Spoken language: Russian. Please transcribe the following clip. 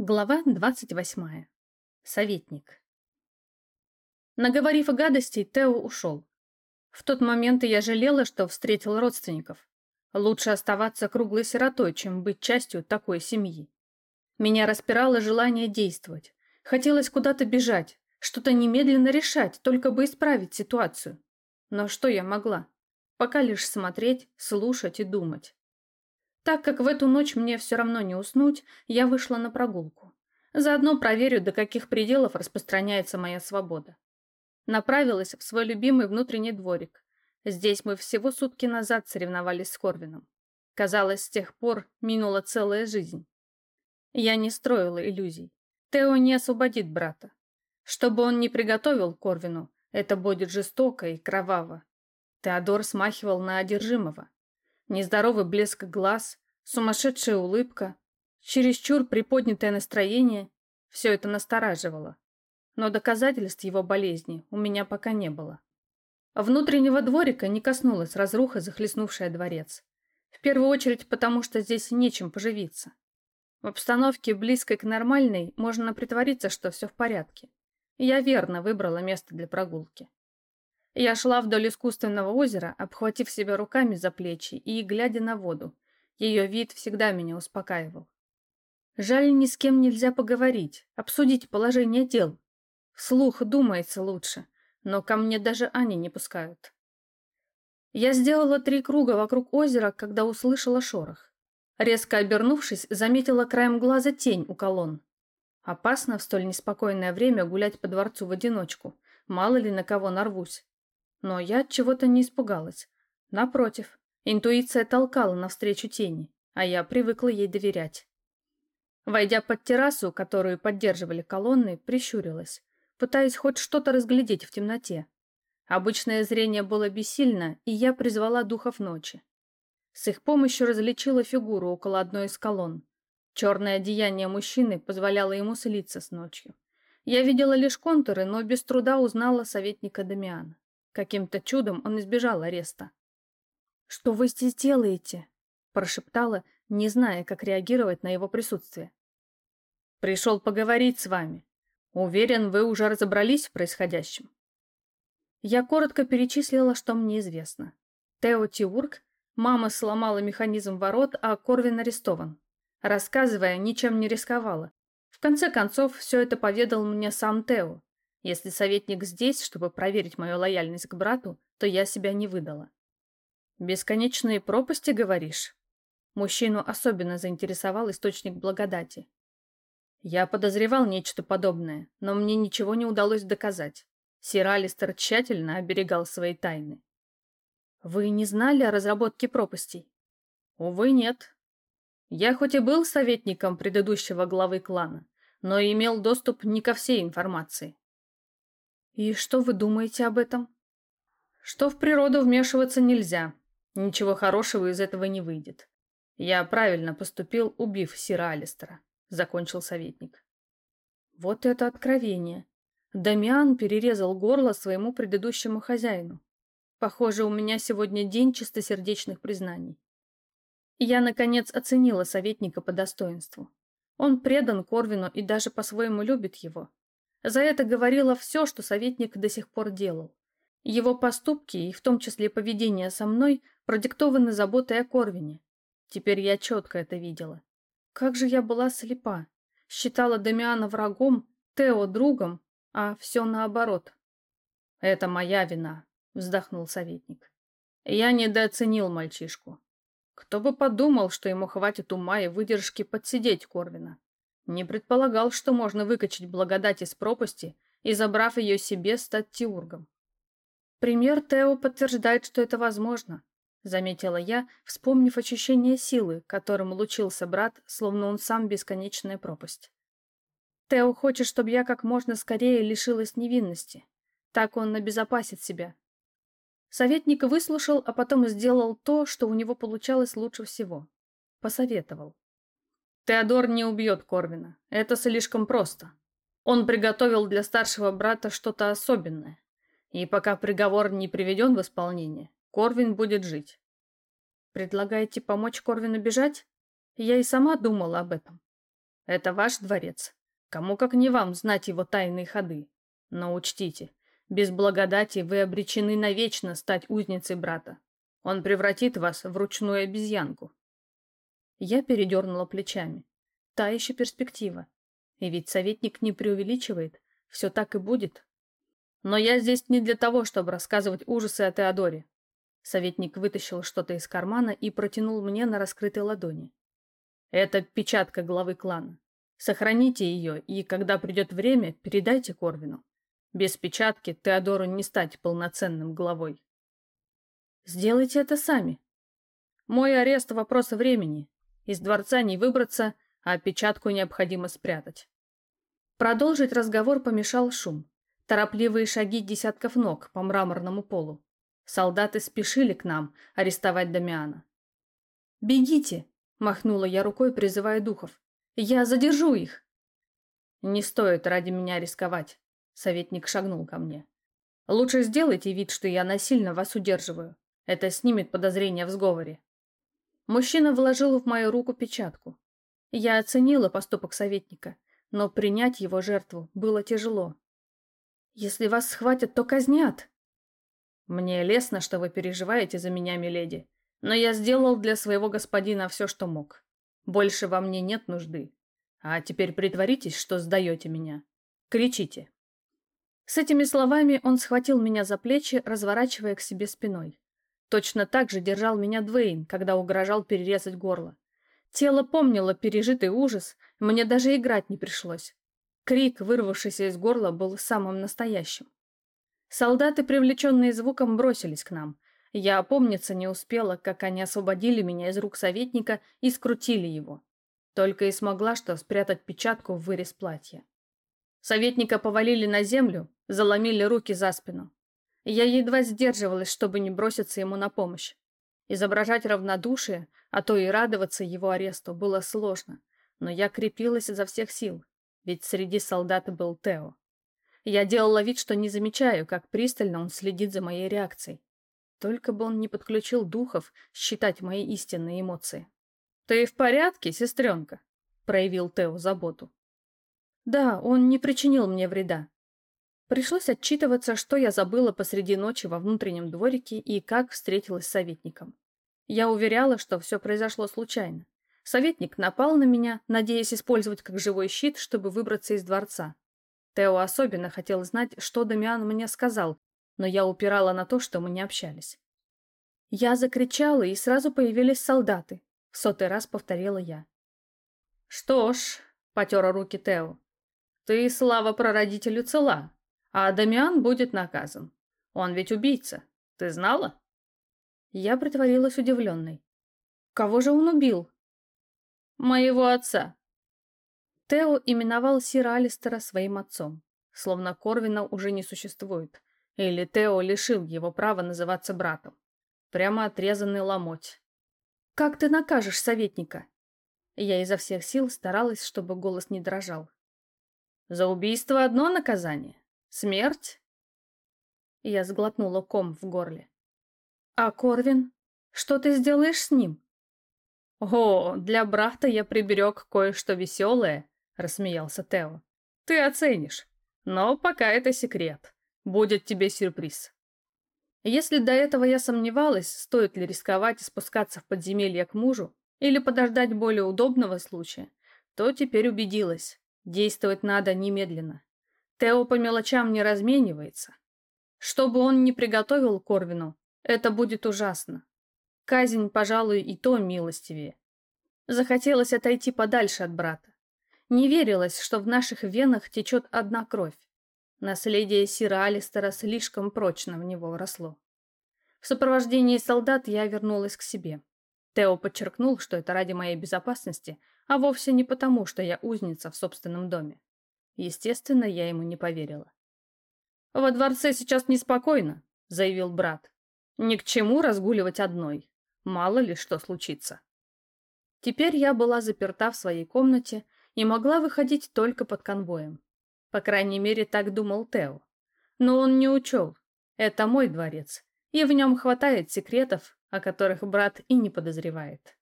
Глава 28. Советник. Наговорив гадостей, Тео ушел. В тот момент я жалела, что встретил родственников. Лучше оставаться круглой сиротой, чем быть частью такой семьи. Меня распирало желание действовать. Хотелось куда-то бежать, что-то немедленно решать, только бы исправить ситуацию. Но что я могла? Пока лишь смотреть, слушать и думать. Так как в эту ночь мне все равно не уснуть, я вышла на прогулку. Заодно проверю, до каких пределов распространяется моя свобода. Направилась в свой любимый внутренний дворик. Здесь мы всего сутки назад соревновались с Корвином. Казалось, с тех пор минула целая жизнь. Я не строила иллюзий. Тео не освободит брата. Что бы он ни приготовил Корвину, это будет жестоко и кроваво. Теодор смахивал на одержимого. Нездоровый блеск глаз, сумасшедшая улыбка, чересчур приподнятое настроение – все это настораживало. Но доказательств его болезни у меня пока не было. Внутреннего дворика не коснулась разруха, захлестнувшая дворец. В первую очередь потому, что здесь нечем поживиться. В обстановке, близкой к нормальной, можно притвориться, что все в порядке. Я верно выбрала место для прогулки. Я шла вдоль искусственного озера, обхватив себя руками за плечи и глядя на воду. Ее вид всегда меня успокаивал. Жаль, ни с кем нельзя поговорить, обсудить положение дел. Вслух думается лучше, но ко мне даже Ани не пускают. Я сделала три круга вокруг озера, когда услышала шорох. Резко обернувшись, заметила краем глаза тень у колонн. Опасно в столь неспокойное время гулять по дворцу в одиночку. Мало ли на кого нарвусь. Но я от чего-то не испугалась. Напротив, интуиция толкала навстречу тени, а я привыкла ей доверять. Войдя под террасу, которую поддерживали колонны, прищурилась, пытаясь хоть что-то разглядеть в темноте. Обычное зрение было бессильно, и я призвала духов ночи. С их помощью различила фигуру около одной из колонн. Черное одеяние мужчины позволяло ему слиться с ночью. Я видела лишь контуры, но без труда узнала советника Дамиана. Каким-то чудом он избежал ареста. «Что вы здесь делаете?» – прошептала, не зная, как реагировать на его присутствие. «Пришел поговорить с вами. Уверен, вы уже разобрались в происходящем». Я коротко перечислила, что мне известно. Тео Тиурк, мама сломала механизм ворот, а Корвин арестован. Рассказывая, ничем не рисковала. В конце концов, все это поведал мне сам Тео, если советник здесь, чтобы проверить мою лояльность к брату, то я себя не выдала. «Бесконечные пропасти, говоришь?» Мужчину особенно заинтересовал источник благодати. Я подозревал нечто подобное, но мне ничего не удалось доказать. Сир Алистер тщательно оберегал свои тайны. «Вы не знали о разработке пропастей?» «Увы, нет. Я хоть и был советником предыдущего главы клана, но имел доступ не ко всей информации. «И что вы думаете об этом?» «Что в природу вмешиваться нельзя. Ничего хорошего из этого не выйдет. Я правильно поступил, убив Сира Алистера», — закончил советник. Вот это откровение. Дамиан перерезал горло своему предыдущему хозяину. Похоже, у меня сегодня день чистосердечных признаний. Я, наконец, оценила советника по достоинству. Он предан Корвину и даже по-своему любит его. За это говорило все, что советник до сих пор делал. Его поступки, и в том числе поведение со мной, продиктованы заботой о Корвине. Теперь я четко это видела. Как же я была слепа. Считала Дамиана врагом, Тео другом, а все наоборот. «Это моя вина», — вздохнул советник. «Я недооценил мальчишку. Кто бы подумал, что ему хватит ума и выдержки подсидеть Корвина. Не предполагал, что можно выкачать благодать из пропасти и, забрав ее себе, стать теургом. Пример Тео подтверждает, что это возможно, заметила я, вспомнив ощущение силы, которым лучился брат, словно он сам бесконечная пропасть. Тео хочет, чтобы я как можно скорее лишилась невинности. Так он обезопасит себя. Советник выслушал, а потом сделал то, что у него получалось лучше всего. Посоветовал. Теодор не убьет Корвина. Это слишком просто. Он приготовил для старшего брата что-то особенное. И пока приговор не приведен в исполнение, Корвин будет жить. Предлагаете помочь Корвину бежать? Я и сама думала об этом. Это ваш дворец. Кому как не вам знать его тайные ходы. Но учтите, без благодати вы обречены навечно стать узницей брата. Он превратит вас в ручную обезьянку. Я передернула плечами. Та еще перспектива. И ведь советник не преувеличивает. Все так и будет. Но я здесь не для того, чтобы рассказывать ужасы о Теодоре. Советник вытащил что-то из кармана и протянул мне на раскрытой ладони. Это печатка главы клана. Сохраните ее, и когда придет время, передайте Корвину. Без печатки Теодору не стать полноценным главой. Сделайте это сами. Мой арест — вопрос времени. Из дворца не выбраться, а печатку необходимо спрятать. Продолжить разговор помешал шум. Торопливые шаги десятков ног по мраморному полу. Солдаты спешили к нам арестовать Дамиана. «Бегите!» — махнула я рукой, призывая духов. «Я задержу их!» «Не стоит ради меня рисковать», — советник шагнул ко мне. «Лучше сделайте вид, что я насильно вас удерживаю. Это снимет подозрения в сговоре». Мужчина вложил в мою руку печатку. Я оценила поступок советника, но принять его жертву было тяжело. «Если вас схватят, то казнят», «Мне лестно, что вы переживаете за меня, миледи, но я сделал для своего господина все, что мог. Больше во мне нет нужды. А теперь притворитесь, что сдаете меня. Кричите». С этими словами он схватил меня за плечи, разворачивая к себе спиной. Точно так же держал меня Двейн, когда угрожал перерезать горло. Тело помнило пережитый ужас, мне даже играть не пришлось. Крик, вырвавшийся из горла, был самым настоящим. Солдаты, привлеченные звуком, бросились к нам. Я опомниться не успела, как они освободили меня из рук советника и скрутили его. Только и смогла что спрятать печатку в вырез платья. Советника повалили на землю, заломили руки за спину. Я едва сдерживалась, чтобы не броситься ему на помощь. Изображать равнодушие, а то и радоваться его аресту, было сложно, но я крепилась изо всех сил, ведь среди солдат был Тео. Я делала вид, что не замечаю, как пристально он следит за моей реакцией. Только бы он не подключил духов считать мои истинные эмоции. «Ты в порядке, сестренка?» — проявил Тео заботу. «Да, он не причинил мне вреда». Пришлось отчитываться, что я забыла посреди ночи во внутреннем дворике и как встретилась с советником. Я уверяла, что все произошло случайно. Советник напал на меня, надеясь использовать как живой щит, чтобы выбраться из дворца. Тео особенно хотел знать, что Дамиан мне сказал, но я упирала на то, что мы не общались. Я закричала, и сразу появились солдаты. В сотый раз повторила я. «Что ж», — потера руки Тео, — «ты, слава прародителю, цела, а Дамиан будет наказан. Он ведь убийца. Ты знала?» Я притворилась удивленной. «Кого же он убил?» «Моего отца», Тео именовал Сира Алистера своим отцом, словно Корвина уже не существует, или Тео лишил его права называться братом. Прямо отрезанный ломоть. «Как ты накажешь советника?» Я изо всех сил старалась, чтобы голос не дрожал. «За убийство одно наказание. Смерть?» Я сглотнула ком в горле. «А Корвин? Что ты сделаешь с ним?» «О, для брата я приберег кое-что веселое рассмеялся Тео. Ты оценишь. Но пока это секрет. Будет тебе сюрприз. Если до этого я сомневалась, стоит ли рисковать и спускаться в подземелье к мужу, или подождать более удобного случая, то теперь убедилась. Действовать надо немедленно. Тео по мелочам не разменивается. Что бы он ни приготовил Корвину, это будет ужасно. Казнь, пожалуй, и то милостивее. Захотелось отойти подальше от брата. Не верилось, что в наших венах течет одна кровь. Наследие Сира Алистера слишком прочно в него вросло. В сопровождении солдат я вернулась к себе. Тео подчеркнул, что это ради моей безопасности, а вовсе не потому, что я узница в собственном доме. Естественно, я ему не поверила. «Во дворце сейчас неспокойно», — заявил брат. «Ни к чему разгуливать одной. Мало ли что случится». Теперь я была заперта в своей комнате и могла выходить только под конвоем. По крайней мере, так думал Тео. Но он не учел. Это мой дворец, и в нем хватает секретов, о которых брат и не подозревает.